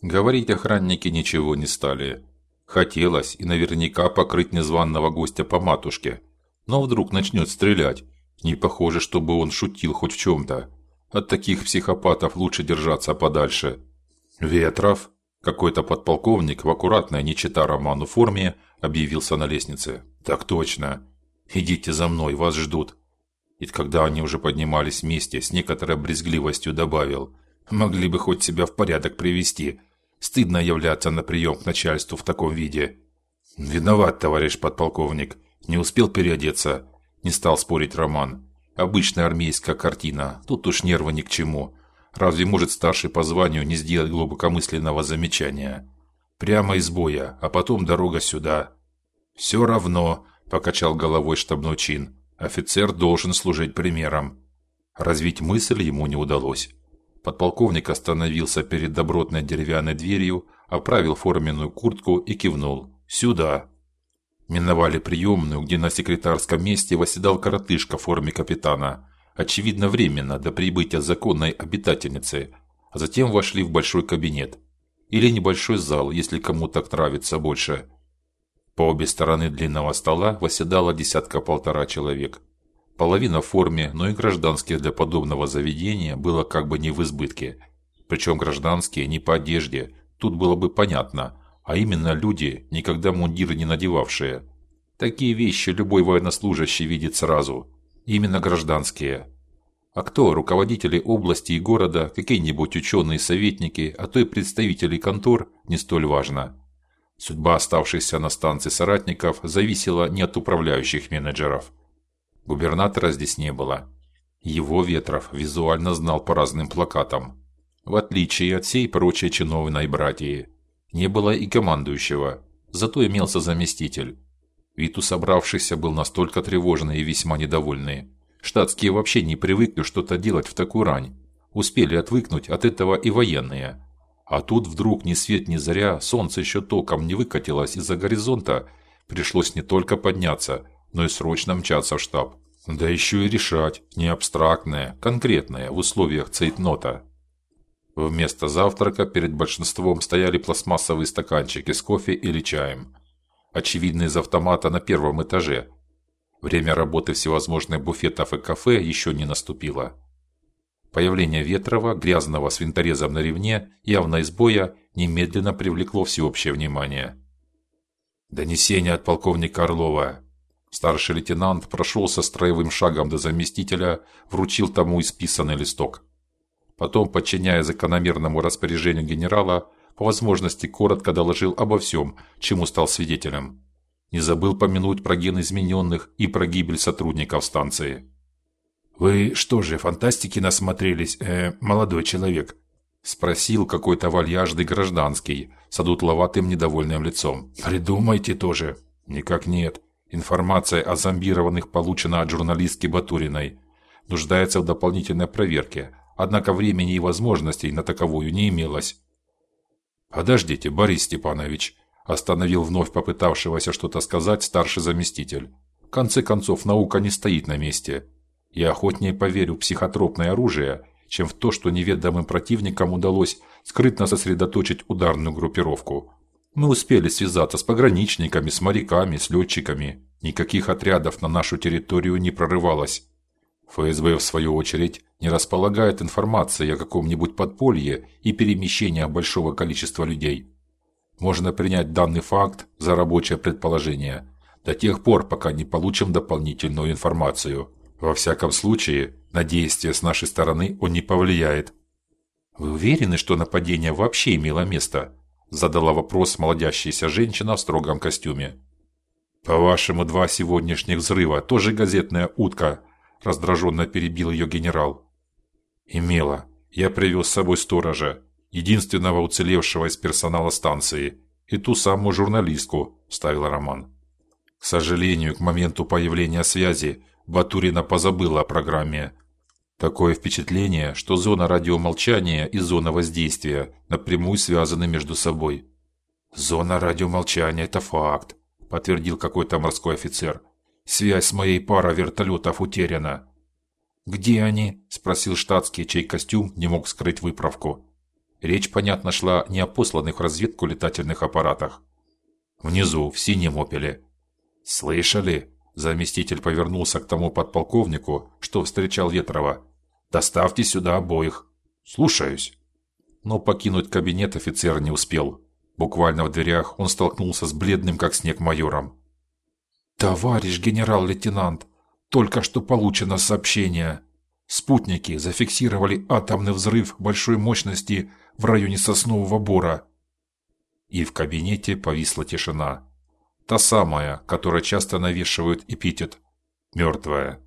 Говорить охранники ничего не стали. Хотелось и наверняка покрыть незваного гостя по матушке. Но вдруг начнет стрелять. Не похоже, чтобы он шутил хоть в чем то От таких психопатов лучше держаться подальше. Ветров, какой-то подполковник в аккуратной, не чита роману форме, объявился на лестнице. Так точно. Идите за мной, вас ждут. И когда они уже поднимались вместе, с некоторой брезгливостью добавил: "Могли бы хоть себя в порядок привести. Стыдно являться на прием к начальству в таком виде". "Виноват, товарищ подполковник. Не успел переодеться", не стал спорить Роман. Обычная армейская картина. Тут уж нервы ни к чему. Разве может старший по званию не сделать глубокомысленного замечания? Прямо из боя, а потом дорога сюда. Все равно, покачал головой штабной чин. Офицер должен служить примером. Развить мысль ему не удалось. Подполковник остановился перед добротной деревянной дверью, оправил форменную куртку и кивнул: "Сюда". Миновали приемную, где на секретарском месте восседал коротышка в форме капитана, очевидно временно до прибытия законной обитательницы, а затем вошли в большой кабинет или небольшой зал, если кому так нравится больше. По обе стороны длинного стола восседало десятка-полтора человек. Половина в форме, но и гражданские для подобного заведения было как бы не в избытке. Причем гражданские не по одежде, тут было бы понятно, а именно люди, никогда мундиры не надевавшие. Такие вещи любой военнослужащий видит сразу. Именно гражданские. А кто руководители области и города, какие-нибудь ученые, советники, а то и представители контор, не столь важно. Судьба оставшихся на станции соратников зависела не от управляющих менеджеров. Губернатора здесь не было. Его Ветров визуально знал по разным плакатам. В отличие от всей прочей чиновной братьи, не было и командующего, зато имелся заместитель. Вид у собравшихся был настолько тревожный и весьма недовольный. Штатские вообще не привыкли что-то делать в такую рань. Успели отвыкнуть от этого и военные. А тут вдруг ни свет ни заря, солнце еще толком не выкатилось из-за горизонта, пришлось не только подняться, но и срочно мчаться в штаб. Да еще и решать не абстрактное, конкретное в условиях цейтнота. Вместо завтрака перед большинством стояли пластмассовые стаканчики с кофе или чаем. Очевидно, из автомата на первом этаже. Время работы всевозможных буфетов и кафе еще не наступило. Появление Ветрова, грязного с винторезом на ремне, явно из боя, немедленно привлекло всеобщее внимание. Донесение от полковника Орлова. Старший лейтенант прошелся строевым шагом до заместителя, вручил тому исписанный листок. Потом, подчиняя закономерному распоряжению генерала, по возможности коротко доложил обо всем, чему стал свидетелем. Не забыл помянуть про ген измененных и про гибель сотрудников станции. Вы что же, фантастики насмотрелись, э, молодой человек? спросил какой-то вальяжный гражданский с одутловатым недовольным лицом. Придумайте тоже. Никак нет. Информация о зомбированных получена от журналистки Батуриной. Нуждается в дополнительной проверке. Однако времени и возможностей на таковую не имелось. Подождите, Борис Степанович, остановил вновь попытавшегося что-то сказать старший заместитель. В конце концов, наука не стоит на месте. Я охотнее поверю в психотропное оружие, чем в то, что неведомым противникам удалось скрытно сосредоточить ударную группировку. Мы успели связаться с пограничниками, с моряками, с летчиками. Никаких отрядов на нашу территорию не прорывалось. ФСБ в свою очередь не располагает информацией о каком-нибудь подполье и перемещениях большого количества людей. Можно принять данный факт за рабочее предположение до тех пор, пока не получим дополнительную информацию. Во всяком случае, на действия с нашей стороны он не повлияет. Вы уверены, что нападение вообще имело место? Задала вопрос молодящаяся женщина в строгом костюме. По-вашему, два сегодняшних взрыва тоже газетная утка, раздраженно перебил ее генерал. Имело. Я привез с собой сторожа, единственного уцелевшего из персонала станции, и ту самую журналистку, ставил Роман. К сожалению, к моменту появления связи Батурина позабыла о программе. Такое впечатление, что зона радиомолчания и зона воздействия напрямую связаны между собой. Зона радиомолчания это факт, подтвердил какой-то морской офицер. Связь с моей парой вертолетов утеряна. Где они? спросил штатский, чей костюм не мог скрыть выправку. Речь, понятно, шла не о посланных в разведку летательных аппаратах. Внизу, в синем опеле. Слышали? Заместитель повернулся к тому подполковнику, что встречал Ветрова. Доставьте сюда обоих. Слушаюсь. Но покинуть кабинет офицер не успел. Буквально в дверях он столкнулся с бледным как снег майором. Товарищ генерал-лейтенант, только что получено сообщение. Спутники зафиксировали атомный взрыв большой мощности в районе Соснового бора. И в кабинете повисла тишина. Та самая, которая часто навешивают эпитет мертвая.